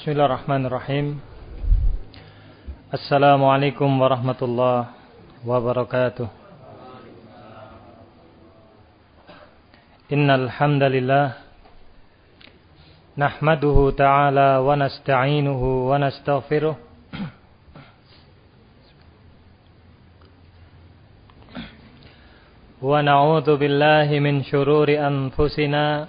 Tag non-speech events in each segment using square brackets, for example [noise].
Bismillahirrahmanirrahim. Assalamualaikum warahmatullahi wabarakatuh. Innal hamdalillah nahmaduhu ta'ala wa nasta'inuhu wa nastaghfiruh. Wa na'udzu billahi min shururi anfusina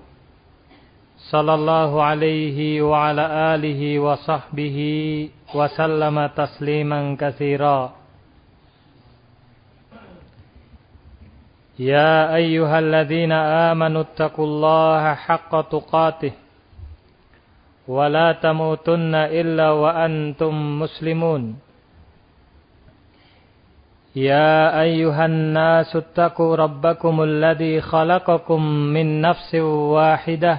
صلى الله عليه وعلى آله وصحبه وسلم تسليما كثيرا يا أيها الذين آمنوا اتقوا الله حق تقاته ولا تموتن إلا وأنتم مسلمون يا أيها الناس اتقوا ربكم الذي خلقكم من نفس واحدة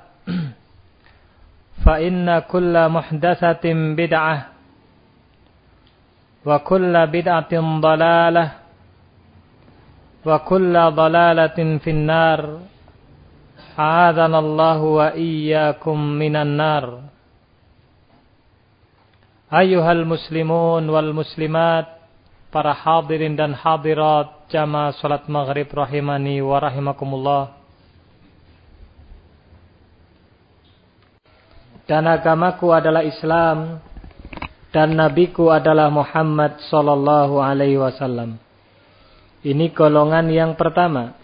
فإن كل محدثة بدعة وكل بدعة ضلالة وكل ضلالة في النار أعاذنا الله وإياكم من النار أيها المسلمون والمسلمات para hadirin dan hadirat jamaah salat maghrib rahimani wa rahimakumullah dan agamaku adalah Islam dan nabiku adalah Muhammad sallallahu alaihi wasallam. Ini golongan yang pertama.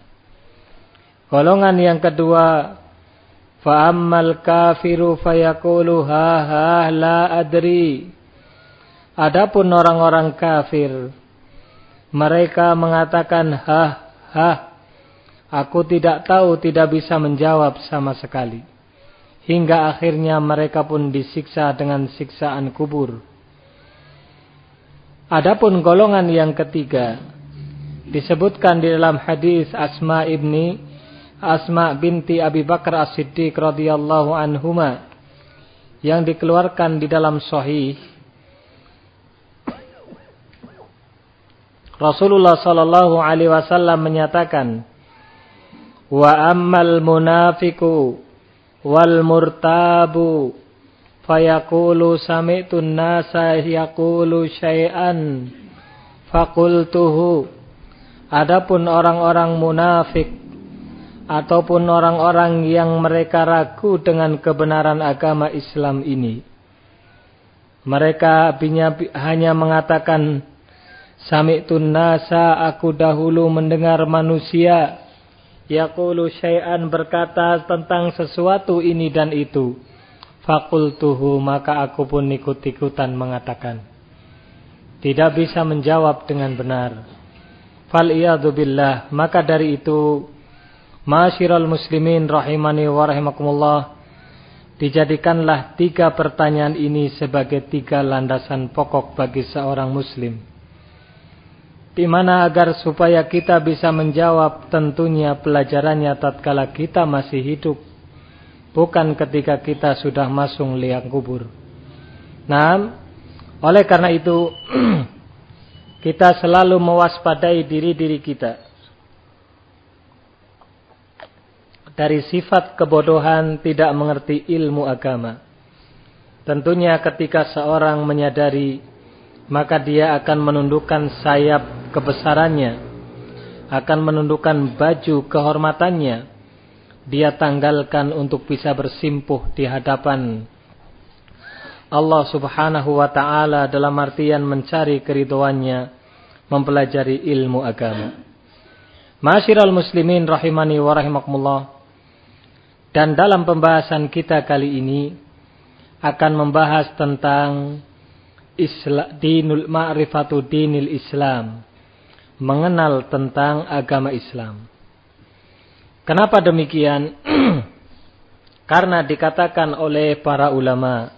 Golongan yang kedua, fa ammal kafiru fayaqulu ha ha la adri. Adapun orang-orang kafir, mereka mengatakan ha ha aku tidak tahu, tidak bisa menjawab sama sekali hingga akhirnya mereka pun disiksa dengan siksaan kubur. Adapun golongan yang ketiga disebutkan di dalam hadis Asma ibni Asma binti Abi Bakar As-Siddiq radhiyallahu anhuma yang dikeluarkan di dalam sahih Rasulullah sallallahu alaihi wasallam menyatakan wa ammal munafiqu wal murtabu. Fayaqulu sami'tu nasa yaqulu syai'an. Faqultuhu adapun orang-orang munafik ataupun orang-orang yang mereka ragu dengan kebenaran agama Islam ini mereka hanya mengatakan sami'tu nasa aku dahulu mendengar manusia yaqulu syai'an berkata tentang sesuatu ini dan itu. Fakultuhu maka aku pun ikut-ikutan mengatakan. Tidak bisa menjawab dengan benar. Fal billah maka dari itu Masyiral muslimin rahimani wa rahimakumullah Dijadikanlah tiga pertanyaan ini sebagai tiga landasan pokok bagi seorang muslim di mana agar supaya kita bisa menjawab tentunya pelajarannya tatkala kita masih hidup bukan ketika kita sudah masuk liang kubur. Nah, Oleh karena itu [clears throat] kita selalu mewaspadai diri-diri kita dari sifat kebodohan tidak mengerti ilmu agama. Tentunya ketika seorang menyadari maka dia akan menundukkan sayap kebesarannya, akan menundukkan baju kehormatannya. Dia tanggalkan untuk bisa bersimpuh di hadapan Allah subhanahu wa ta'ala dalam artian mencari keriduannya, mempelajari ilmu agama. Masyiral muslimin rahimani wa rahimakumullah. Dan dalam pembahasan kita kali ini akan membahas tentang Isla, dinul ma'rifatu dinil Islam. Mengenal tentang agama Islam. Kenapa demikian? [clears throat] Karena dikatakan oleh para ulama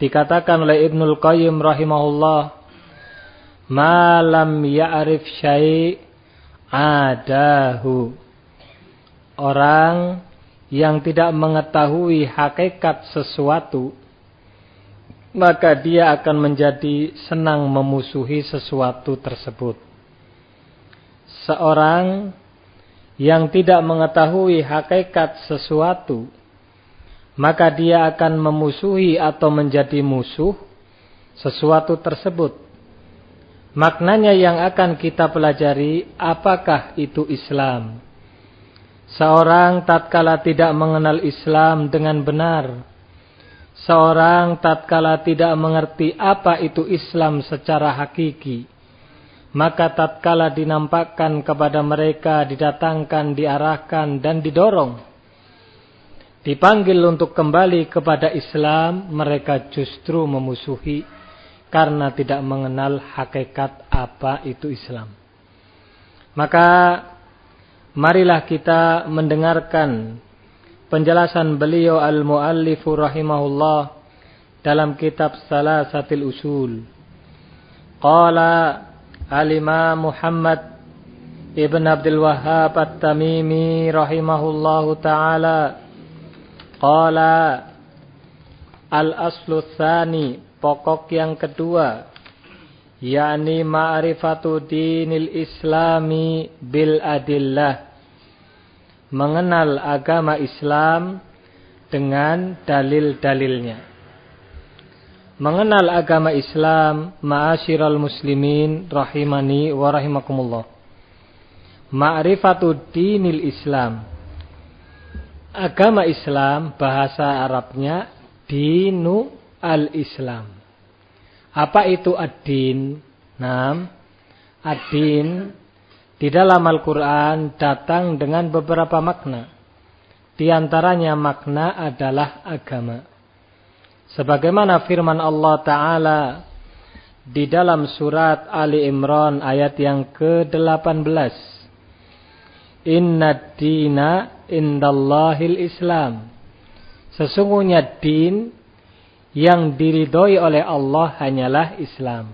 Dikatakan oleh Ibnul Qayyim rahimahullah, "Malam ya'rif syai' adahu." Orang yang tidak mengetahui hakikat sesuatu, maka dia akan menjadi senang memusuhi sesuatu tersebut. Seorang yang tidak mengetahui hakikat sesuatu, maka dia akan memusuhi atau menjadi musuh sesuatu tersebut. Maknanya yang akan kita pelajari, apakah itu Islam? Seorang tatkala tidak mengenal Islam dengan benar, seorang tatkala tidak mengerti apa itu Islam secara hakiki, maka tatkala dinampakkan kepada mereka, didatangkan, diarahkan, dan didorong, dipanggil untuk kembali kepada Islam, mereka justru memusuhi karena tidak mengenal hakikat apa itu Islam. Maka marilah kita mendengarkan penjelasan beliau Al-Muallifu rahimahullah dalam kitab Salasatil Usul. Qala Al-Imam Muhammad Ibn Abdul Wahhab At-Tamimi rahimahullahu taala Qala al-aslu tsani, pokok yang kedua, yakni ma'rifatu dinil islami bil adillah. Mengenal agama Islam dengan dalil-dalilnya. Mengenal agama Islam, ma'asyiral muslimin rahimani wa rahimakumullah. Ma'rifatu dinil Islam agama Islam bahasa Arabnya dinu al-Islam. Apa itu ad-din? Nam, ad-din di dalam Al-Quran datang dengan beberapa makna. Di antaranya makna adalah agama. Sebagaimana firman Allah Ta'ala di dalam surat Ali Imran ayat yang ke-18. Inna dina indallahil Islam. Sesungguhnya din yang diridhoi oleh Allah hanyalah Islam.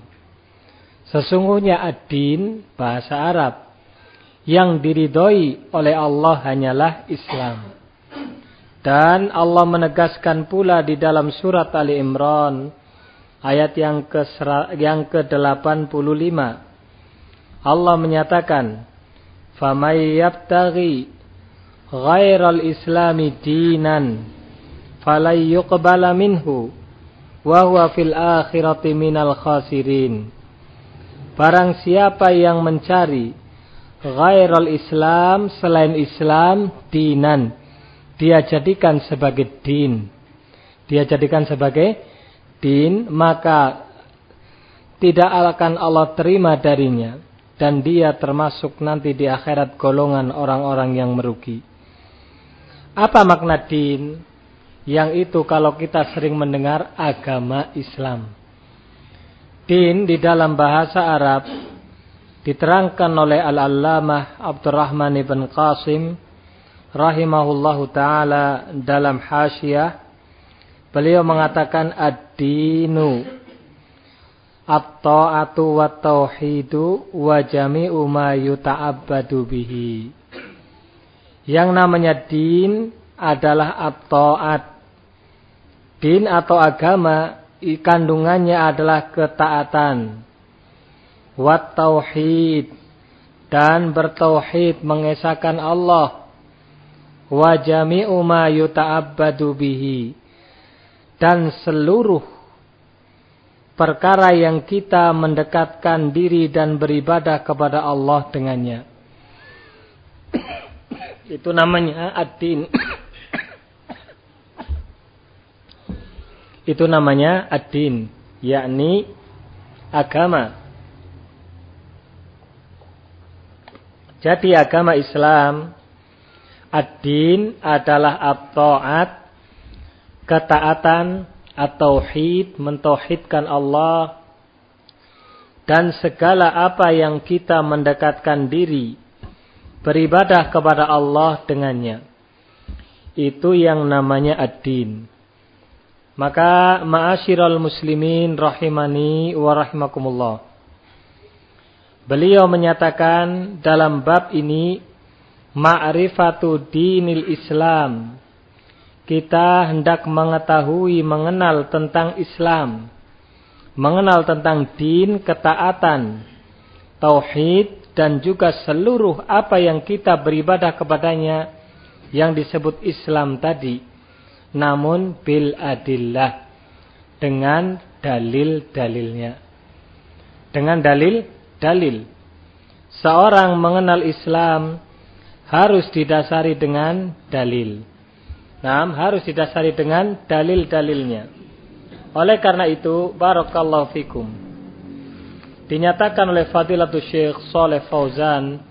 Sesungguhnya ad-din bahasa Arab yang diridhoi oleh Allah hanyalah Islam. Dan Allah menegaskan pula di dalam surat Ali Imran ayat yang ke yang ke-85 Allah menyatakan فَمَنْ يَبْتَغِي غَيْرَ الْإِسْلَامِ دِينًا فَلَنْ يُقْبَلَ مِنْهُ وَهُوَ فِي الْآخِرَةِ مِنَ الْخَاسِرِينَ Barang siapa yang mencari ghairal Islam selain Islam dinan dia jadikan sebagai din dia jadikan sebagai din maka tidak akan Allah terima darinya dan dia termasuk nanti di akhirat golongan orang-orang yang merugi. Apa makna din? Yang itu kalau kita sering mendengar agama Islam. Din di dalam bahasa Arab diterangkan oleh Al-Allamah Abdurrahman ibn Qasim rahimahullahu taala dalam hasyiah beliau mengatakan ad-dinu at-ta'atu wa tauhidu wa jami'u ma yuta'abbadu bihi. Yang namanya din adalah at-ta'at. Din atau agama kandungannya adalah ketaatan. Wat tauhid dan bertauhid mengesahkan Allah. Wa jami'u ma yuta'abbadu bihi dan seluruh perkara yang kita mendekatkan diri dan beribadah kepada Allah dengannya. Itu namanya ad-din. Itu namanya ad-din, yakni agama. Jadi agama Islam ad-din adalah at-ta'at, ketaatan, at-tauhid, mentauhidkan Allah dan segala apa yang kita mendekatkan diri beribadah kepada Allah dengannya. Itu yang namanya ad-din. Maka ma'asyiral muslimin rahimani wa rahimakumullah. Beliau menyatakan dalam bab ini ma'rifatu dinil Islam. Kita hendak mengetahui, mengenal tentang Islam. Mengenal tentang din, ketaatan, tauhid dan juga seluruh apa yang kita beribadah kepadanya yang disebut Islam tadi namun bil adillah dengan dalil-dalilnya. Dengan dalil-dalil. Seorang mengenal Islam harus didasari dengan dalil. Nah, harus didasari dengan dalil-dalilnya. Oleh karena itu, barakallahu fikum. Dinyatakan oleh Fadilatul Syekh Saleh Fauzan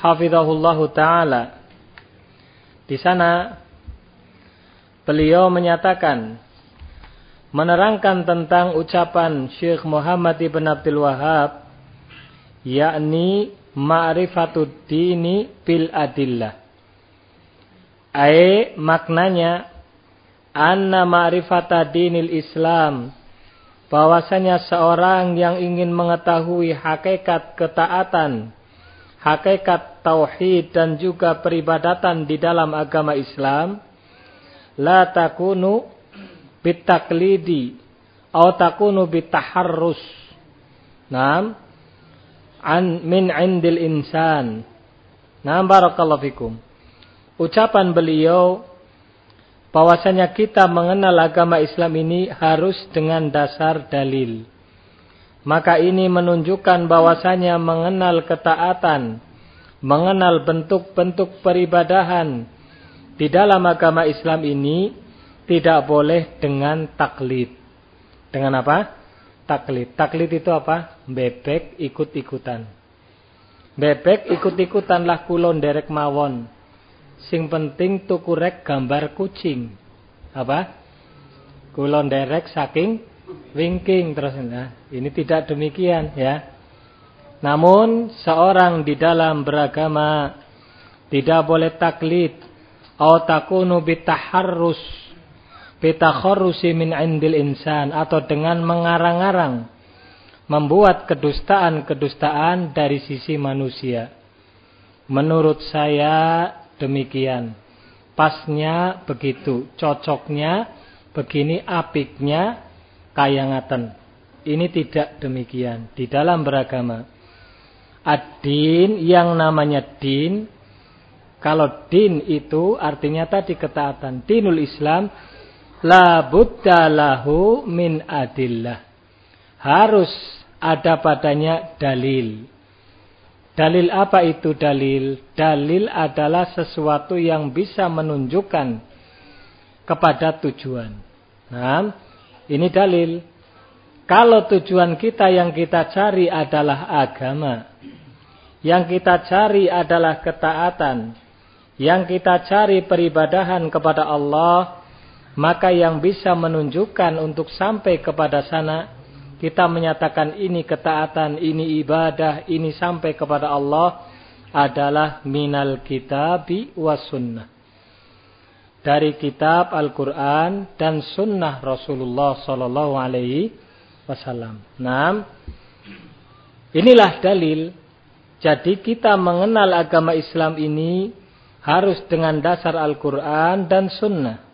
hafizahullahu taala di sana Beliau menyatakan menerangkan tentang ucapan Syekh Muhammad ibn Abdul Wahab yakni ma'rifatud dini bil adillah. Ai maknanya anna ma'rifata dinil Islam bahwasanya seorang yang ingin mengetahui hakikat ketaatan, hakikat tauhid dan juga peribadatan di dalam agama Islam la takunu bitaklidi atau takunu bitaharrus. Naam. An min indil insan. Naam barakallahu fikum. Ucapan beliau bahwasanya kita mengenal agama Islam ini harus dengan dasar dalil. Maka ini menunjukkan bahwasanya mengenal ketaatan, mengenal bentuk-bentuk peribadahan, di dalam agama Islam ini tidak boleh dengan taklid. Dengan apa? Taklid. Taklid itu apa? Bebek ikut-ikutan. Bebek ikut-ikutanlah kulon derek mawon. Sing penting tukurek gambar kucing. Apa? Kulon derek saking wingking terus. Nah, ini tidak demikian ya. Namun seorang di dalam beragama tidak boleh taklid Au takunu bitaharrus bitakharrusi min indil insan atau dengan mengarang-arang membuat kedustaan-kedustaan dari sisi manusia. Menurut saya demikian. Pasnya begitu, cocoknya begini, apiknya kayangaten. Ini tidak demikian di dalam beragama. Ad-din yang namanya din kalau din itu artinya tadi ketaatan. Dinul Islam la budda lahu min adillah. Harus ada padanya dalil. Dalil apa itu dalil? Dalil adalah sesuatu yang bisa menunjukkan kepada tujuan. Nah, ini dalil. Kalau tujuan kita yang kita cari adalah agama, yang kita cari adalah ketaatan, yang kita cari peribadahan kepada Allah, maka yang bisa menunjukkan untuk sampai kepada sana, kita menyatakan ini ketaatan, ini ibadah, ini sampai kepada Allah adalah minal kitabi wa sunnah. Dari kitab Al-Quran dan sunnah Rasulullah Sallallahu Alaihi Wasallam. Nah, inilah dalil. Jadi kita mengenal agama Islam ini harus dengan dasar Al-Quran dan Sunnah.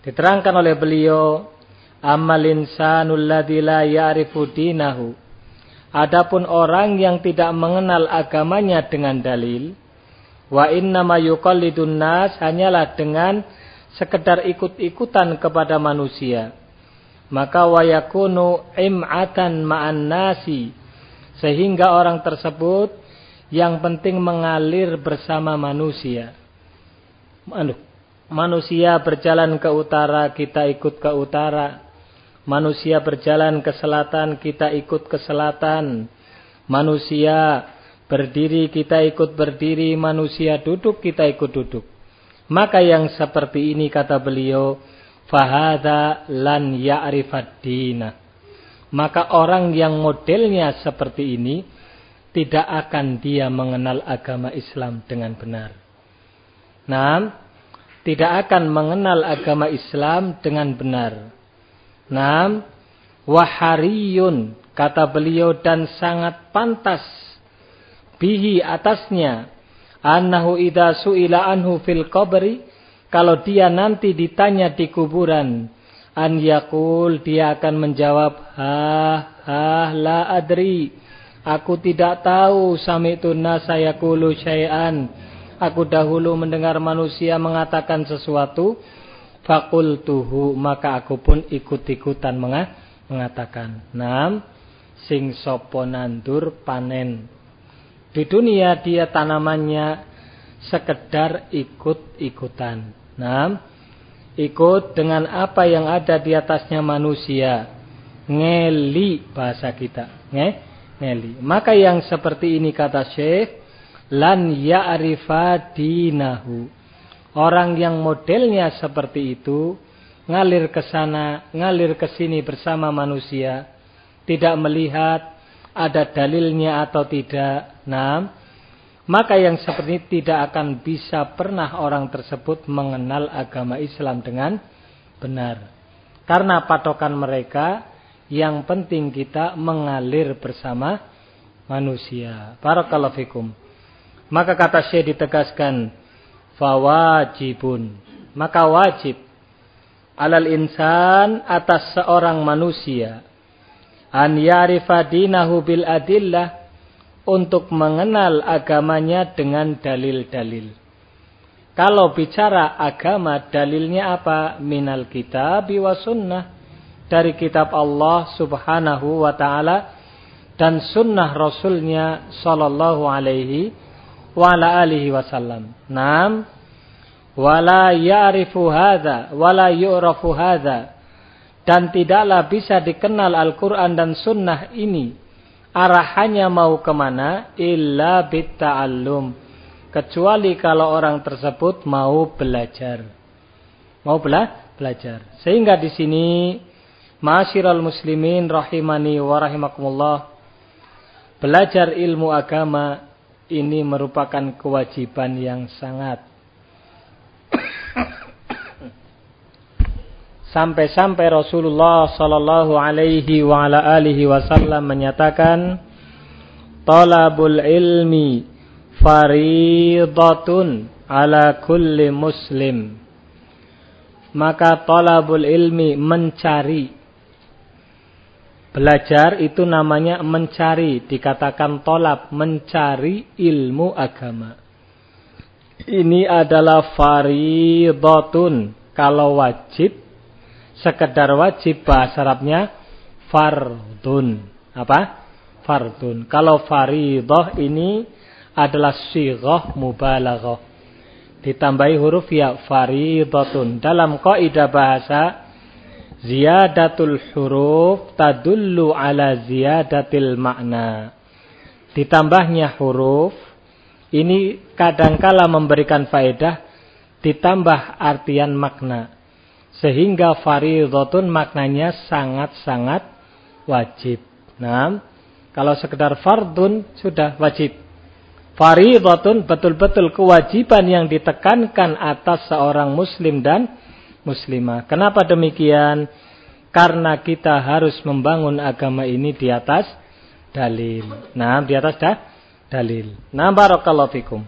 Diterangkan oleh beliau, Amal insanul ladzi la ya'rifu dinahu. Adapun orang yang tidak mengenal agamanya dengan dalil, wa inna ma yuqallidun nas hanyalah dengan sekedar ikut-ikutan kepada manusia. Maka wa yakunu im'atan ma'an nasi sehingga orang tersebut yang penting mengalir bersama manusia. Manusia berjalan ke utara, kita ikut ke utara. Manusia berjalan ke selatan, kita ikut ke selatan. Manusia berdiri, kita ikut berdiri. Manusia duduk, kita ikut duduk. Maka yang seperti ini kata beliau, fahada lan ya'rifad dinah. Maka orang yang modelnya seperti ini, tidak akan dia mengenal agama Islam dengan benar. Nah, tidak akan mengenal agama Islam dengan benar. Nah, wahariyun kata beliau dan sangat pantas bihi atasnya annahu idza suila anhu fil qabri kalau dia nanti ditanya di kuburan an yakul dia akan menjawab ha ha la adri Aku tidak tahu sami'tu nasa yaqulu syai'an. Aku dahulu mendengar manusia mengatakan sesuatu. Fakultuhu maka aku pun ikut-ikutan mengatakan. Nam sing sopo nandur panen. Di dunia dia tanamannya sekedar ikut-ikutan. Nam ikut dengan apa yang ada di atasnya manusia. Ngeli bahasa kita. Nge? Neli. Maka yang seperti ini kata Syekh, lan ya'rifa dinahu. Orang yang modelnya seperti itu, ngalir ke sana, ngalir ke sini bersama manusia, tidak melihat ada dalilnya atau tidak. Nah, maka yang seperti ini tidak akan bisa pernah orang tersebut mengenal agama Islam dengan benar. Karena patokan mereka yang penting kita mengalir bersama manusia. Barakallahu fikum. Maka kata Syekh ditegaskan fawajibun. Maka wajib alal insan atas seorang manusia an yarifa dinahu bil adillah untuk mengenal agamanya dengan dalil-dalil. Kalau bicara agama, dalilnya apa? Minal kitab wa sunnah dari kitab Allah subhanahu wa ta'ala dan sunnah Rasulnya sallallahu alaihi wa ala alihi wasallam. Naam. Wala ya'rifu hadha, wala yu'rafu hadha. Dan tidaklah bisa dikenal Al-Quran dan sunnah ini. Arahannya mau ke mana? Illa bitta'allum. Kecuali kalau orang tersebut mau belajar. Mau bela belajar. Sehingga di sini Ma'asyiral muslimin rahimani wa rahimakumullah. Belajar ilmu agama ini merupakan kewajiban yang sangat. [coughs] Sampai-sampai Rasulullah sallallahu alaihi wasallam menyatakan talabul ilmi faridatun ala kulli muslim. Maka talabul ilmi mencari Belajar itu namanya mencari, dikatakan tolap, mencari ilmu agama. Ini adalah faridotun. Kalau wajib, sekedar wajib bahasa Arabnya fardun. Apa? Fardun. Kalau faridoh ini adalah syigoh mubalaghah. Ditambahi huruf ya faridotun. Dalam kaidah bahasa Ziyadatul huruf tadullu ala ziyadatil makna. Ditambahnya huruf ini kadangkala memberikan faedah ditambah artian makna. Sehingga faridhatun maknanya sangat-sangat wajib. Nah, kalau sekedar fardun sudah wajib. Faridhatun betul-betul kewajiban yang ditekankan atas seorang muslim dan muslimah. Kenapa demikian? Karena kita harus membangun agama ini di atas dalil. Nah, di atas dah dalil. Nah, barakallahu fikum.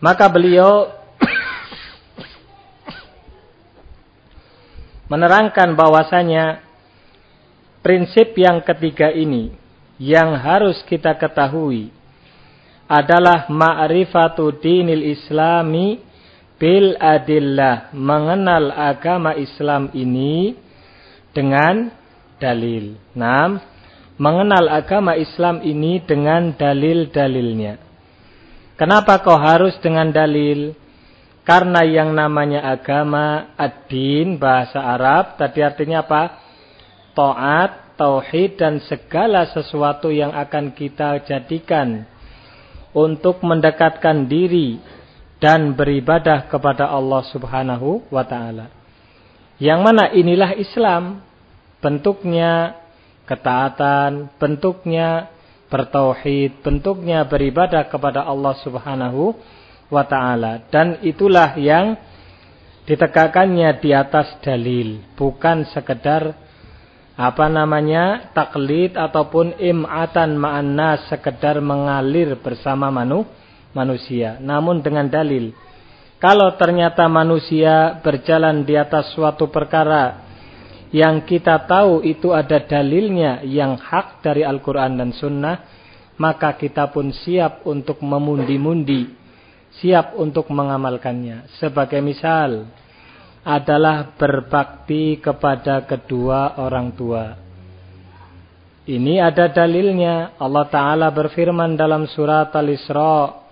Maka beliau [coughs] menerangkan bahwasanya prinsip yang ketiga ini yang harus kita ketahui adalah ma'rifatu dinil islami bil adillah mengenal agama Islam ini dengan dalil. Nah, mengenal agama Islam ini dengan dalil-dalilnya. Kenapa kau harus dengan dalil? Karena yang namanya agama ad-din bahasa Arab tadi artinya apa? Taat, tauhid dan segala sesuatu yang akan kita jadikan untuk mendekatkan diri dan beribadah kepada Allah Subhanahu wa taala. Yang mana inilah Islam, bentuknya ketaatan, bentuknya bertauhid, bentuknya beribadah kepada Allah Subhanahu wa taala dan itulah yang ditegakkannya di atas dalil bukan sekedar apa namanya taklid ataupun im'atan ma'annas sekedar mengalir bersama manu, manusia namun dengan dalil kalau ternyata manusia berjalan di atas suatu perkara yang kita tahu itu ada dalilnya yang hak dari Al-Quran dan Sunnah, maka kita pun siap untuk memundi-mundi siap untuk mengamalkannya. Sebagai misal adalah berbakti kepada kedua orang tua. Ini ada dalilnya. Allah Ta'ala berfirman dalam surat Al-Isra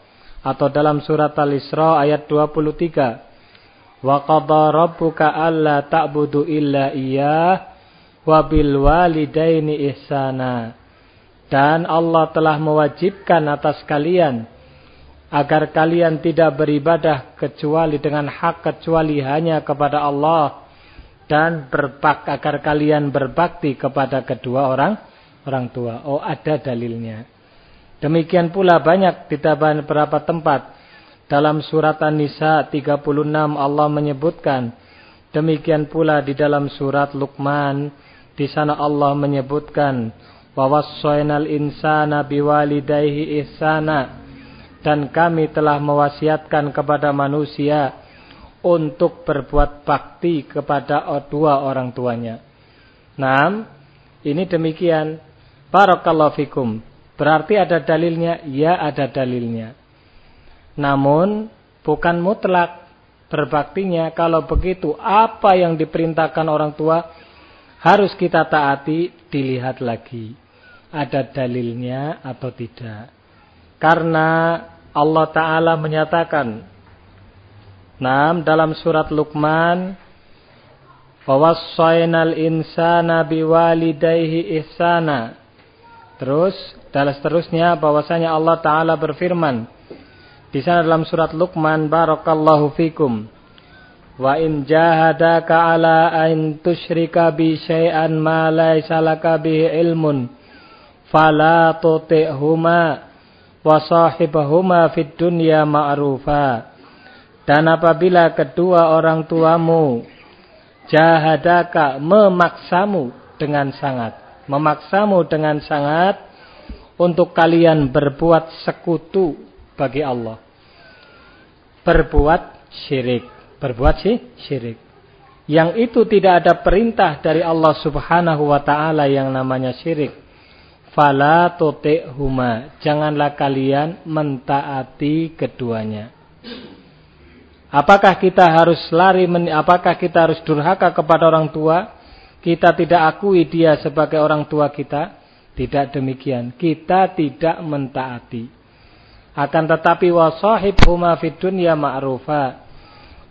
atau dalam surat Al-Isra ayat 23. Wa qadha rabbuka alla ta'budu illa iyyah wa bil walidaini ihsana. Dan Allah telah mewajibkan atas kalian agar kalian tidak beribadah kecuali dengan hak kecuali hanya kepada Allah dan berbak agar kalian berbakti kepada kedua orang orang tua. Oh, ada dalilnya. Demikian pula banyak di beberapa tempat dalam surat An-Nisa 36 Allah menyebutkan demikian pula di dalam surat Luqman di sana Allah menyebutkan wa wassaynal insana biwalidayhi ihsana dan kami telah mewasiatkan kepada manusia untuk berbuat bakti kepada dua orang tuanya. Nah, ini demikian. Barakallahu fikum. Berarti ada dalilnya? Ya, ada dalilnya. Namun, bukan mutlak berbaktinya. Kalau begitu, apa yang diperintahkan orang tua harus kita taati, dilihat lagi. Ada dalilnya atau tidak. Karena Allah Ta'ala menyatakan Nam dalam surat Luqman Fawassainal insana biwalidayhi ihsana Terus dalam seterusnya bahwasanya Allah Ta'ala berfirman di sana dalam surat Luqman barakallahu fikum wa in jahadaka ala an tusyrika bi syai'an ma laysa laka bihi ilmun fala tuti'huma wasahibahuma fid dunya ma'rufa. Dan apabila kedua orang tuamu jahadaka memaksamu dengan sangat memaksamu dengan sangat untuk kalian berbuat sekutu bagi Allah berbuat syirik berbuat sih syirik yang itu tidak ada perintah dari Allah Subhanahu wa taala yang namanya syirik Fala huma. Janganlah kalian mentaati keduanya. Apakah kita harus lari, apakah kita harus durhaka kepada orang tua? Kita tidak akui dia sebagai orang tua kita? Tidak demikian. Kita tidak mentaati. Akan tetapi wasahib huma fid dunya ma'rufa.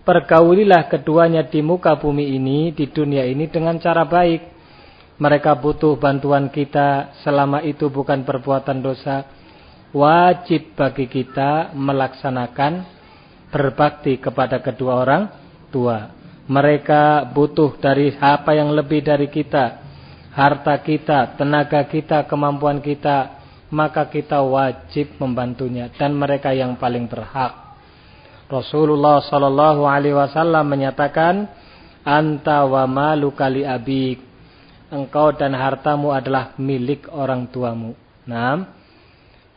Pergaulilah keduanya di muka bumi ini, di dunia ini dengan cara baik mereka butuh bantuan kita selama itu bukan perbuatan dosa wajib bagi kita melaksanakan berbakti kepada kedua orang tua mereka butuh dari apa yang lebih dari kita harta kita, tenaga kita, kemampuan kita maka kita wajib membantunya dan mereka yang paling berhak Rasulullah sallallahu alaihi wasallam menyatakan anta wa maluka li abik engkau dan hartamu adalah milik orang tuamu. Nah,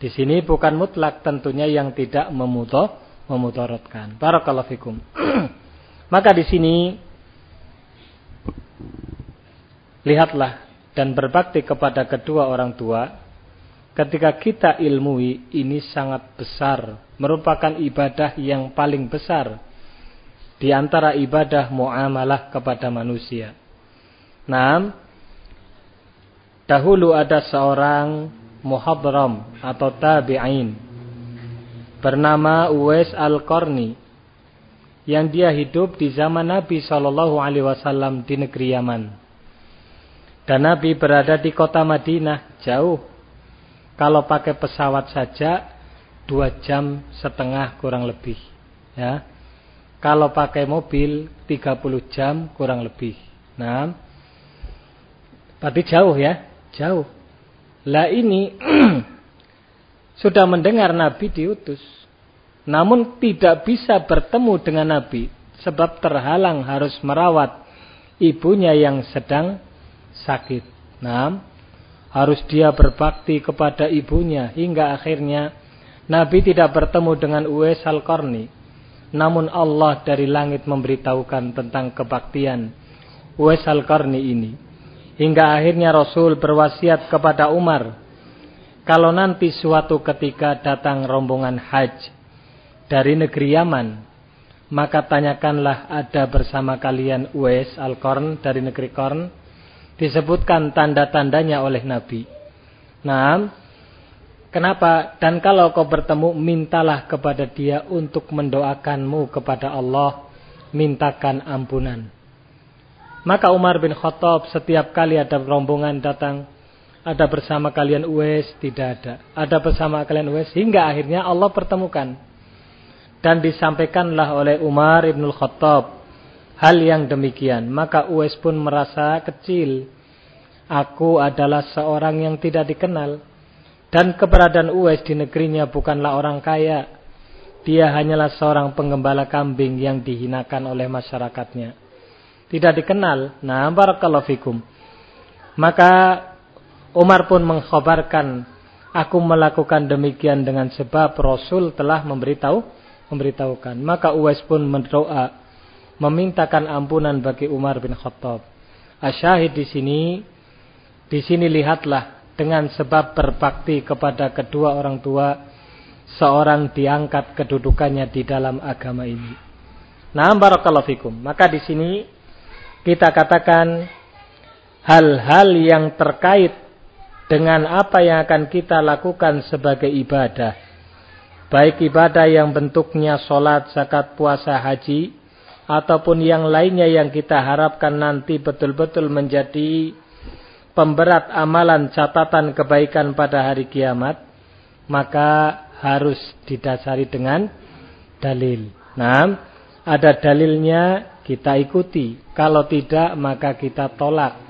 di sini bukan mutlak tentunya yang tidak memuto, memutorotkan. Barakallahu fikum. [clears throat] Maka di sini lihatlah dan berbakti kepada kedua orang tua ketika kita ilmui ini sangat besar merupakan ibadah yang paling besar di antara ibadah muamalah kepada manusia. Nah, dahulu ada seorang muhadram atau tabi'in bernama Uwais Al-Qarni yang dia hidup di zaman Nabi Shallallahu alaihi wasallam di negeri Yaman. Dan Nabi berada di kota Madinah, jauh. Kalau pakai pesawat saja, dua jam setengah kurang lebih. Ya. Kalau pakai mobil, 30 jam kurang lebih. Nah, tapi jauh ya, jauh. Lah ini [clears throat] sudah mendengar Nabi diutus. Namun tidak bisa bertemu dengan Nabi. Sebab terhalang harus merawat ibunya yang sedang sakit. Nah, harus dia berbakti kepada ibunya hingga akhirnya Nabi tidak bertemu dengan Uwais Al-Qarni. Namun Allah dari langit memberitahukan tentang kebaktian Uwais Al-Qarni ini. Hingga akhirnya Rasul berwasiat kepada Umar. Kalau nanti suatu ketika datang rombongan haji dari negeri Yaman. Maka tanyakanlah ada bersama kalian Uwais Al-Qarn dari negeri Qarn disebutkan tanda-tandanya oleh Nabi. Nah, kenapa? Dan kalau kau bertemu, mintalah kepada dia untuk mendoakanmu kepada Allah, mintakan ampunan. Maka Umar bin Khattab setiap kali ada rombongan datang, ada bersama kalian Uwais, tidak ada. Ada bersama kalian Uwais, hingga akhirnya Allah pertemukan. Dan disampaikanlah oleh Umar bin Khattab hal yang demikian. Maka Uwais pun merasa kecil. Aku adalah seorang yang tidak dikenal. Dan keberadaan Uwais di negerinya bukanlah orang kaya. Dia hanyalah seorang penggembala kambing yang dihinakan oleh masyarakatnya. Tidak dikenal. Nah, barakallahu fikum. Maka Umar pun mengkhabarkan, aku melakukan demikian dengan sebab Rasul telah memberitahu memberitahukan. Maka Uwais pun berdoa memintakan ampunan bagi Umar bin Khattab. Asyahid di sini, di sini lihatlah dengan sebab berbakti kepada kedua orang tua, seorang diangkat kedudukannya di dalam agama ini. Nah, barakallahu fikum. Maka di sini kita katakan hal-hal yang terkait dengan apa yang akan kita lakukan sebagai ibadah. Baik ibadah yang bentuknya solat, zakat, puasa, haji, ataupun yang lainnya yang kita harapkan nanti betul-betul menjadi pemberat amalan catatan kebaikan pada hari kiamat, maka harus didasari dengan dalil. Nah, ada dalilnya kita ikuti. Kalau tidak, maka kita tolak.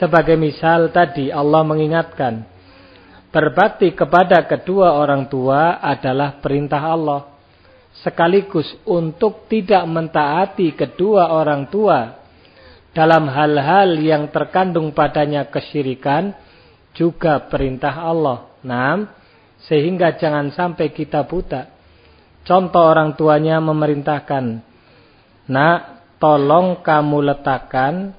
Sebagai misal tadi Allah mengingatkan, berbakti kepada kedua orang tua adalah perintah Allah sekaligus untuk tidak mentaati kedua orang tua dalam hal-hal yang terkandung padanya kesyirikan juga perintah Allah. Nah, sehingga jangan sampai kita buta. Contoh orang tuanya memerintahkan, "Nak, tolong kamu letakkan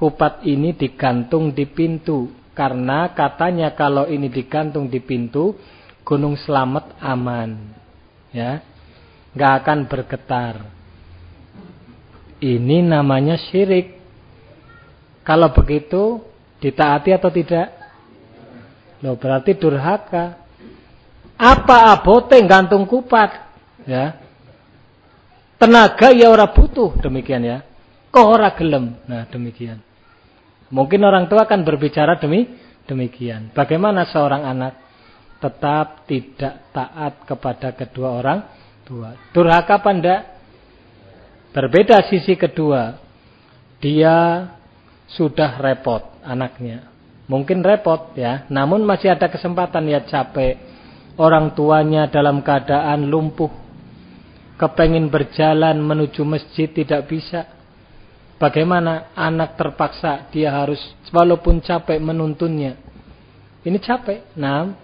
kupat ini digantung di pintu karena katanya kalau ini digantung di pintu gunung selamat aman." Ya nggak akan bergetar. Ini namanya syirik. Kalau begitu ditaati atau tidak? Loh berarti durhaka. Apa abote gantung kupat? Ya. Tenaga ya ora butuh demikian ya. Kok ora gelem? Nah, demikian. Mungkin orang tua akan berbicara demi demikian. Bagaimana seorang anak tetap tidak taat kepada kedua orang tua. Durhaka apa Berbeda sisi kedua. Dia sudah repot anaknya. Mungkin repot ya, namun masih ada kesempatan ya capek. Orang tuanya dalam keadaan lumpuh. Kepengin berjalan menuju masjid tidak bisa. Bagaimana anak terpaksa dia harus walaupun capek menuntunnya. Ini capek. Nah,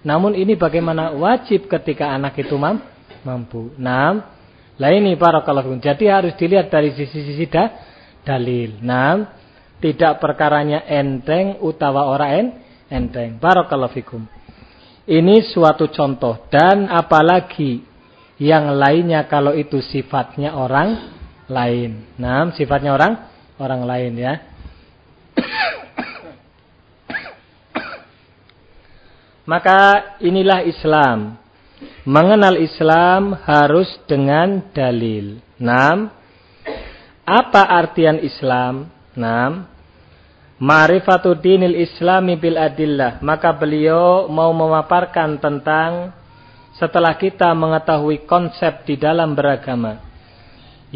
namun ini bagaimana wajib ketika anak itu mampu mampu. Nah, lah ini para kalau Jadi harus dilihat dari sisi-sisi da, dalil. Nah, tidak perkaranya enteng utawa ora en, enteng. Barakallahu fikum. Ini suatu contoh dan apalagi yang lainnya kalau itu sifatnya orang lain. Nah, sifatnya orang orang lain ya. [coughs] Maka inilah Islam. Mengenal Islam harus dengan dalil. 6. Apa artian Islam? 6. Ma'rifatu dinil islami bil adillah. Maka beliau mau memaparkan tentang setelah kita mengetahui konsep di dalam beragama.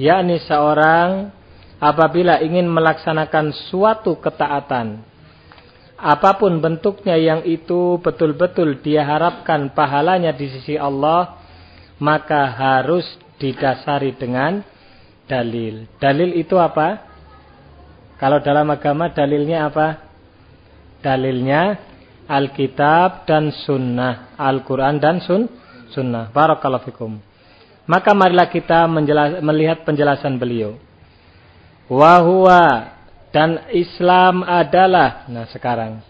Yakni seorang apabila ingin melaksanakan suatu ketaatan apa pun bentuknya yang itu betul-betul dia harapkan pahalanya di sisi Allah, maka harus didasari dengan dalil. Dalil itu apa? Kalau dalam agama dalilnya apa? Dalilnya Alkitab dan Sunnah, Al-Quran dan sun, Sunnah. Barakallahu fikum. Maka marilah kita melihat penjelasan beliau. Wahwa dan Islam adalah, nah sekarang,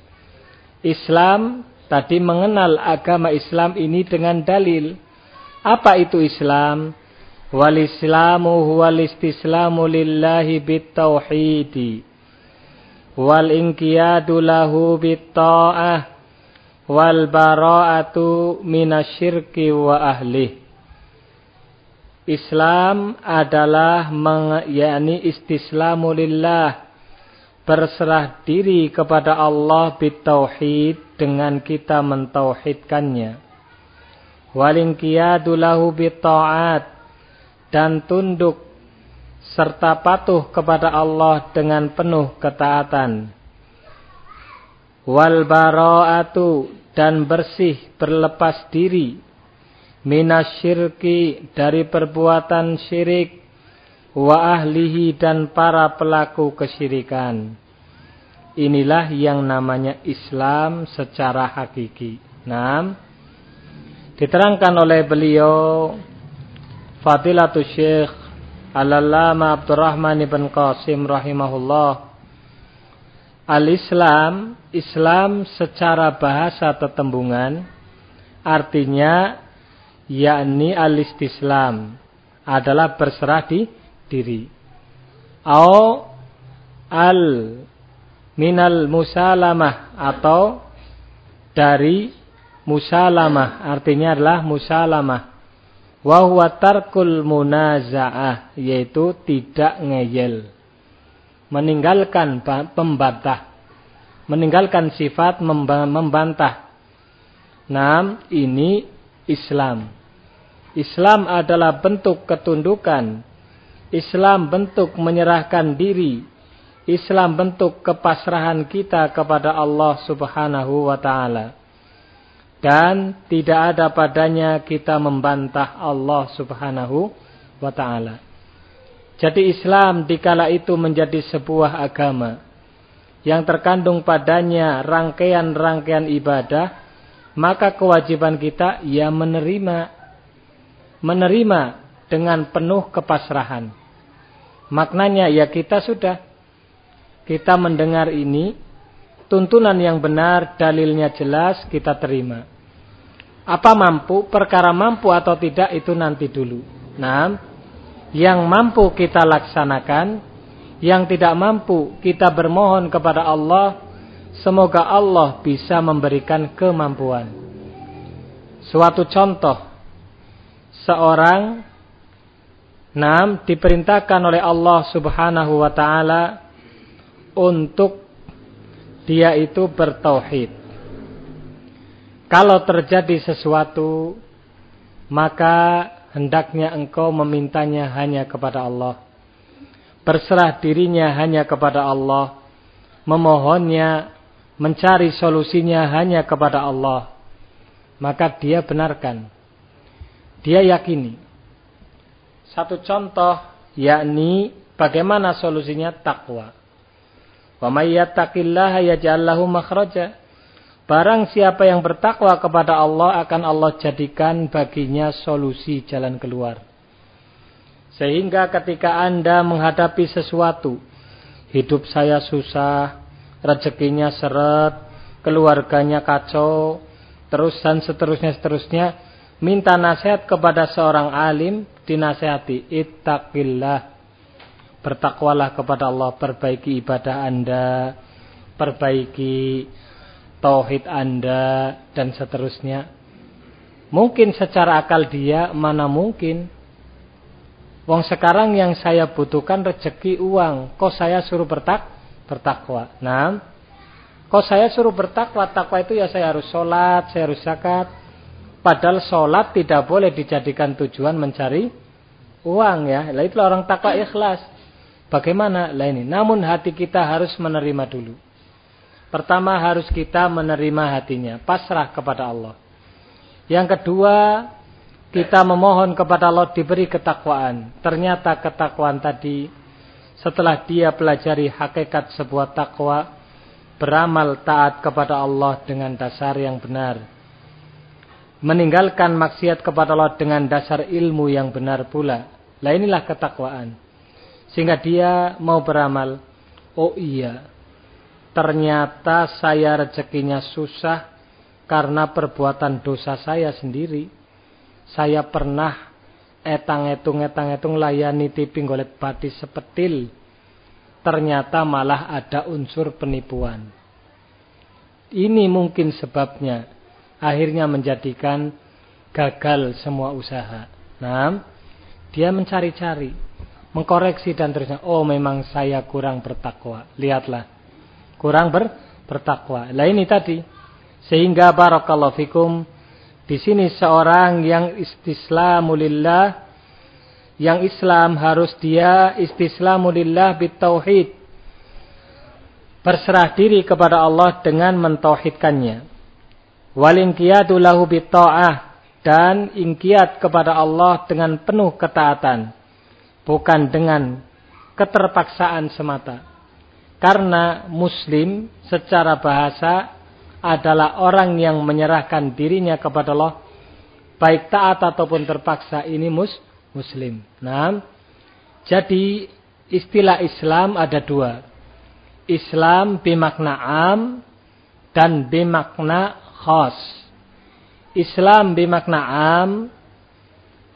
Islam tadi mengenal agama Islam ini dengan dalil. Apa itu Islam? Wal Islamu huwal istislamu lillahi bitauhidi. Wal inqiyadu lahu bitta'ah. Wal bara'atu minasyirki wa ahlih. Islam adalah yakni istislamu lillah berserah diri kepada Allah bitauhid dengan kita mentauhidkannya. Walingkiyadu lahu bitta'at dan tunduk serta patuh kepada Allah dengan penuh ketaatan. Wal bara'atu dan bersih berlepas diri minasyirki dari perbuatan syirik wa ahlihi dan para pelaku kesyirikan. Inilah yang namanya Islam secara hakiki. Nah, diterangkan oleh beliau Fadilatul Syekh Al-Allama Abdurrahman ibn Qasim rahimahullah Al-Islam, Islam secara bahasa tetembungan artinya yakni al-istislam adalah berserah di diri. Au al minal musalamah atau dari musalamah. Artinya adalah musalamah. Wa huwa tarkul munaza'ah yaitu tidak ngeyel. Meninggalkan pembantah meninggalkan sifat membantah. Nam ini Islam. Islam adalah bentuk ketundukan Islam bentuk menyerahkan diri. Islam bentuk kepasrahan kita kepada Allah subhanahu wa ta'ala. Dan tidak ada padanya kita membantah Allah subhanahu wa ta'ala. Jadi Islam dikala itu menjadi sebuah agama. Yang terkandung padanya rangkaian-rangkaian ibadah. Maka kewajiban kita ya menerima. Menerima dengan penuh kepasrahan. Maknanya ya kita sudah kita mendengar ini tuntunan yang benar, dalilnya jelas kita terima. Apa mampu, perkara mampu atau tidak itu nanti dulu. Nah, yang mampu kita laksanakan, yang tidak mampu kita bermohon kepada Allah, semoga Allah bisa memberikan kemampuan. Suatu contoh, seorang Nam diperintahkan oleh Allah Subhanahu wa taala untuk dia itu bertauhid. Kalau terjadi sesuatu maka hendaknya engkau memintanya hanya kepada Allah. Berserah dirinya hanya kepada Allah. Memohonnya, mencari solusinya hanya kepada Allah. Maka dia benarkan. Dia yakini satu contoh yakni bagaimana solusinya takwa. Wa may yattaqillaha yaj'al lahu makhraja. Barang siapa yang bertakwa kepada Allah akan Allah jadikan baginya solusi jalan keluar. Sehingga ketika Anda menghadapi sesuatu hidup saya susah, rezekinya seret, keluarganya kacau, terus dan seterusnya seterusnya, minta nasihat kepada seorang alim, dinasehati, ittaqillah. Bertakwalah kepada Allah, perbaiki ibadah Anda, perbaiki tauhid Anda dan seterusnya. Mungkin secara akal dia mana mungkin Wong sekarang yang saya butuhkan rezeki uang, kok saya suruh bertak bertakwa. Nah, kok saya suruh bertakwa, takwa itu ya saya harus sholat, saya harus zakat. Padahal sholat tidak boleh dijadikan tujuan mencari uang ya. Lah itu orang takwa ikhlas. Bagaimana? Lah ini. Namun hati kita harus menerima dulu. Pertama harus kita menerima hatinya, pasrah kepada Allah. Yang kedua, kita memohon kepada Allah diberi ketakwaan. Ternyata ketakwaan tadi setelah dia pelajari hakikat sebuah takwa, beramal taat kepada Allah dengan dasar yang benar. Meninggalkan maksiat kepada Allah dengan dasar ilmu yang benar pula. Lah inilah ketakwaan. Sehingga dia mau beramal. Oh iya, ternyata saya rezekinya susah karena perbuatan dosa saya sendiri saya pernah etang-etung etang-etung layani tipi golek batis sepetil. Ternyata malah ada unsur penipuan. Ini mungkin sebabnya akhirnya menjadikan gagal semua usaha. Nah, dia mencari-cari, mengkoreksi dan terusnya. Oh, memang saya kurang bertakwa. Lihatlah, kurang ber bertakwa. Lah ini tadi. Sehingga barakallahu fikum di sini seorang yang istislamulillah yang Islam harus dia istislamulillah bitauhid. Berserah diri kepada Allah dengan mentauhidkannya. Walingkiyatu lahu bitta'ah dan ingkiat kepada Allah dengan penuh ketaatan. Bukan dengan keterpaksaan semata. Karena muslim secara bahasa adalah orang yang menyerahkan dirinya kepada Allah baik taat ataupun terpaksa ini mus muslim. Nah, jadi istilah Islam ada dua. Islam bimakna am dan bimakna khas. Islam bimakna am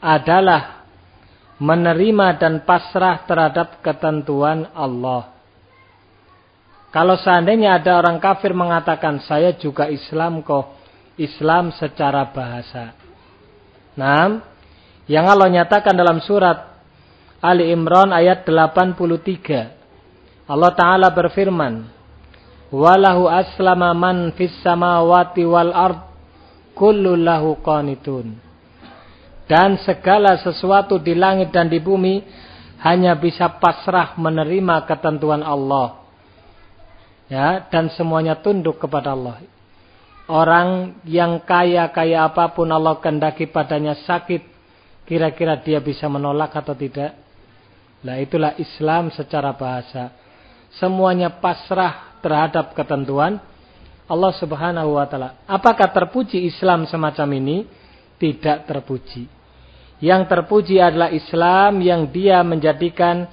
adalah menerima dan pasrah terhadap ketentuan Allah. Kalau seandainya ada orang kafir mengatakan saya juga Islam kok. Islam secara bahasa. Nah, yang Allah nyatakan dalam surat Ali Imran ayat 83. Allah Ta'ala berfirman. Walahu aslama man fis samawati wal ard kullu lahu qanitun. Dan segala sesuatu di langit dan di bumi hanya bisa pasrah menerima ketentuan Allah ya dan semuanya tunduk kepada Allah. Orang yang kaya kaya apa pun Allah kendaki padanya sakit, kira-kira dia bisa menolak atau tidak? Nah itulah Islam secara bahasa. Semuanya pasrah terhadap ketentuan Allah Subhanahu wa taala. Apakah terpuji Islam semacam ini? Tidak terpuji. Yang terpuji adalah Islam yang dia menjadikan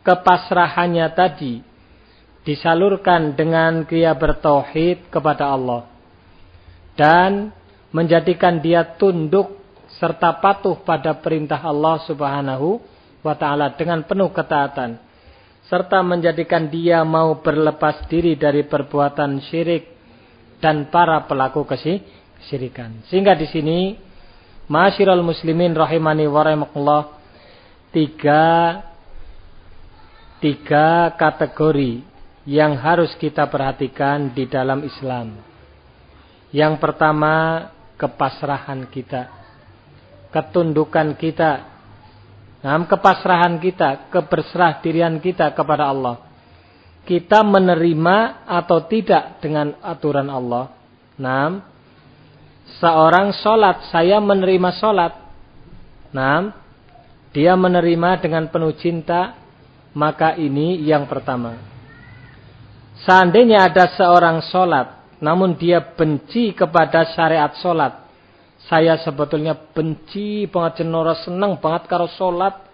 kepasrahannya tadi disalurkan dengan dia bertauhid kepada Allah dan menjadikan dia tunduk serta patuh pada perintah Allah Subhanahu wa taala dengan penuh ketaatan serta menjadikan dia mau berlepas diri dari perbuatan syirik dan para pelaku kesyirikan. Sehingga di sini masyiral muslimin rahimani wa rahimakumullah tiga tiga kategori yang harus kita perhatikan di dalam Islam. Yang pertama, kepasrahan kita. Ketundukan kita. Nah, kepasrahan kita, keberserah dirian kita kepada Allah. Kita menerima atau tidak dengan aturan Allah. Nah, seorang sholat, saya menerima sholat. Nah, dia menerima dengan penuh cinta, maka ini yang pertama. Seandainya ada seorang sholat, namun dia benci kepada syariat sholat. Saya sebetulnya benci banget jenora senang banget kalau sholat.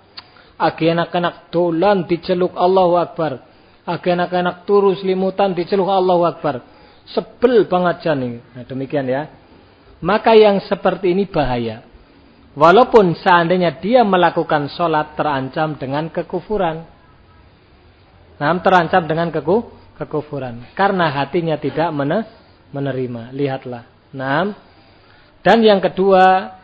Agi anak-anak dolan diceluk Allahu Akbar. Anak-anak turu selimutan diceluh Allahu Akbar. Sebel banget jan Nah, demikian ya. Maka yang seperti ini bahaya. Walaupun seandainya dia melakukan sholat terancam dengan kekufuran. Nah, terancam dengan keku, kekufuran. Karena hatinya tidak menerima. Lihatlah. Nah, dan yang kedua,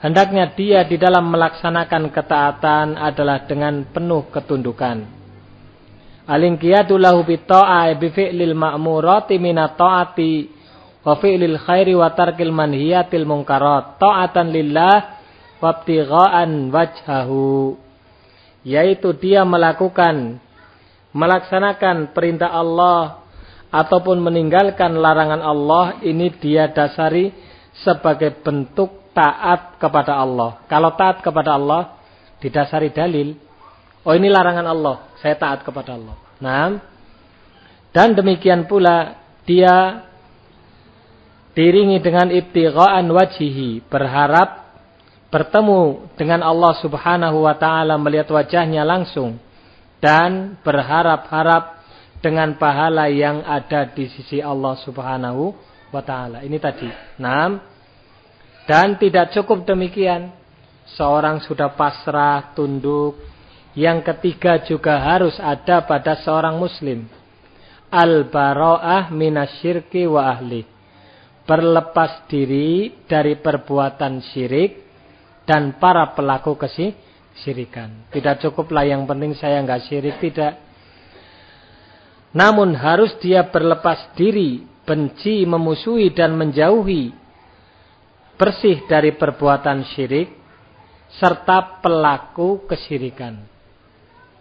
hendaknya dia di dalam melaksanakan ketaatan adalah dengan penuh ketundukan. Al-inqiyadu lahu bitta'a bi fi'lil ma'murati minat ta'ati wa fi'lil khairi wa tarkil manhiyatil munkarat ta'atan lillah wa ibtigha'an wajhahu yaitu dia melakukan melaksanakan perintah Allah ataupun meninggalkan larangan Allah ini dia dasari sebagai bentuk taat kepada Allah. Kalau taat kepada Allah didasari dalil, oh ini larangan Allah, saya taat kepada Allah. Nah, dan demikian pula dia diringi dengan ibtigha'an wajihi, berharap bertemu dengan Allah Subhanahu wa taala melihat wajahnya langsung dan berharap-harap dengan pahala yang ada di sisi Allah Subhanahu wa taala. Ini tadi. Nah, dan tidak cukup demikian. Seorang sudah pasrah, tunduk, yang ketiga juga harus ada pada seorang muslim. Al-bara'ah minasyirki wa ahli. Berlepas diri dari perbuatan syirik dan para pelaku kesyirikan. Tidak cukuplah yang penting saya enggak syirik, tidak. Namun harus dia berlepas diri, benci, memusuhi dan menjauhi. Bersih dari perbuatan syirik serta pelaku kesyirikan.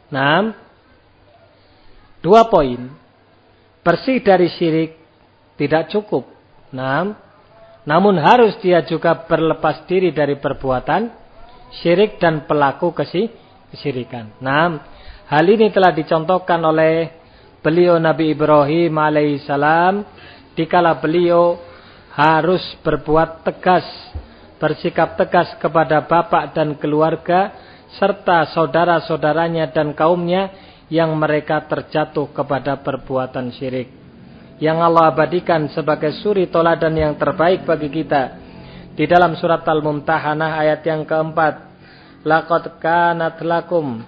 Nah, dua poin. Bersih dari syirik tidak cukup. Nah, namun harus dia juga berlepas diri dari perbuatan syirik dan pelaku kesyirikan. Nah, hal ini telah dicontohkan oleh beliau Nabi Ibrahim alaihissalam dikala beliau harus berbuat tegas, bersikap tegas kepada bapak dan keluarga serta saudara-saudaranya dan kaumnya yang mereka terjatuh kepada perbuatan syirik. Yang Allah abadikan sebagai suri toladan yang terbaik bagi kita. Di dalam surat Al-Mumtahanah ayat yang keempat. Laqad kanat lakum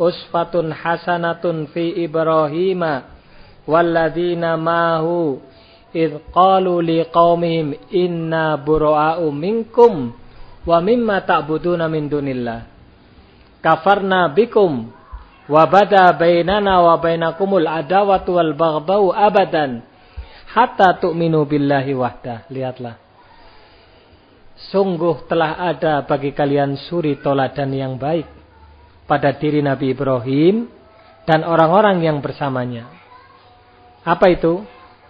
usfatun hasanatun fi Ibrahima walladina mahu idh qalu liqaumihim inna bura'u minkum wa mimma ta'buduna min dunillah kafarna bikum wa bada bainana wa bainakumul adawatu wal baghdau abadan hatta tu'minu billahi wahda. Lihatlah. Sungguh telah ada bagi kalian suri toladan yang baik pada diri Nabi Ibrahim dan orang-orang yang bersamanya. Apa itu?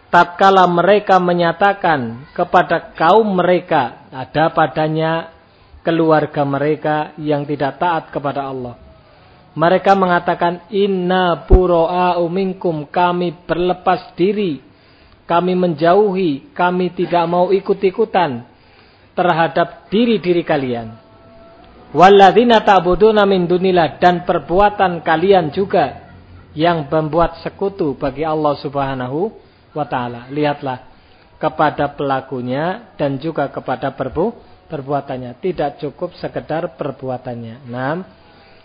Tatkala mereka menyatakan kepada kaum mereka ada padanya keluarga mereka yang tidak taat kepada Allah. Mereka mengatakan inna buro'a minkum kami berlepas diri, kami menjauhi, kami tidak mau ikut-ikutan terhadap diri-diri kalian. Walladzina ta'buduna min dunillah dan perbuatan kalian juga yang membuat sekutu bagi Allah Subhanahu wa taala. Lihatlah kepada pelakunya dan juga kepada perbu perbuatannya. Tidak cukup sekedar perbuatannya. Nah,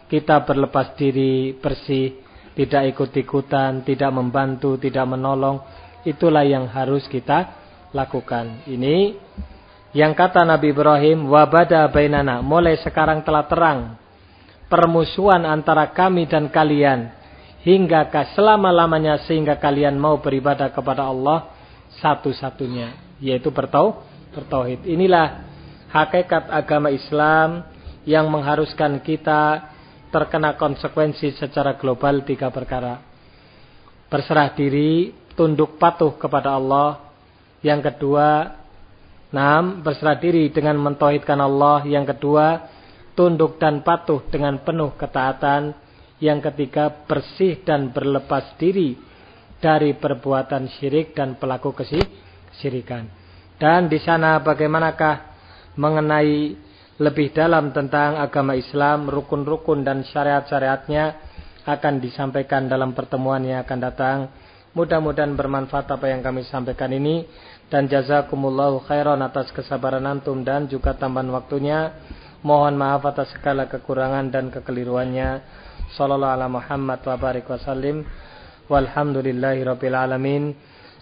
kita berlepas diri, bersih, tidak ikut-ikutan, tidak membantu, tidak menolong. Itulah yang harus kita lakukan. Ini yang kata Nabi Ibrahim, wabada bainana, mulai sekarang telah terang permusuhan antara kami dan kalian hingga selama-lamanya sehingga kalian mau beribadah kepada Allah satu-satunya yaitu bertauhid. Inilah hakikat agama Islam yang mengharuskan kita terkena konsekuensi secara global tiga perkara. Berserah diri, tunduk patuh kepada Allah. Yang kedua, enam, berserah diri dengan mentauhidkan Allah. Yang kedua, tunduk dan patuh dengan penuh ketaatan. Yang ketiga, bersih dan berlepas diri dari perbuatan syirik dan pelaku kesyirikan. Dan di sana bagaimanakah mengenai lebih dalam tentang agama Islam, rukun-rukun dan syariat-syariatnya akan disampaikan dalam pertemuan yang akan datang. Mudah-mudahan bermanfaat apa yang kami sampaikan ini dan jazakumullahu khairan atas kesabaran antum dan juga tambahan waktunya. Mohon maaf atas segala kekurangan dan kekeliruannya. Sallallahu ala Muhammad wa barik wa sallim. Walhamdulillahi rabbil alamin.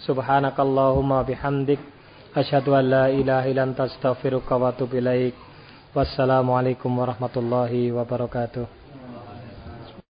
Subhanakallahumma bihamdik. Asyhadu an la ilaha illa anta wa atubu ilaik. Wassalamualaikum warahmatullahi wabarakatuh.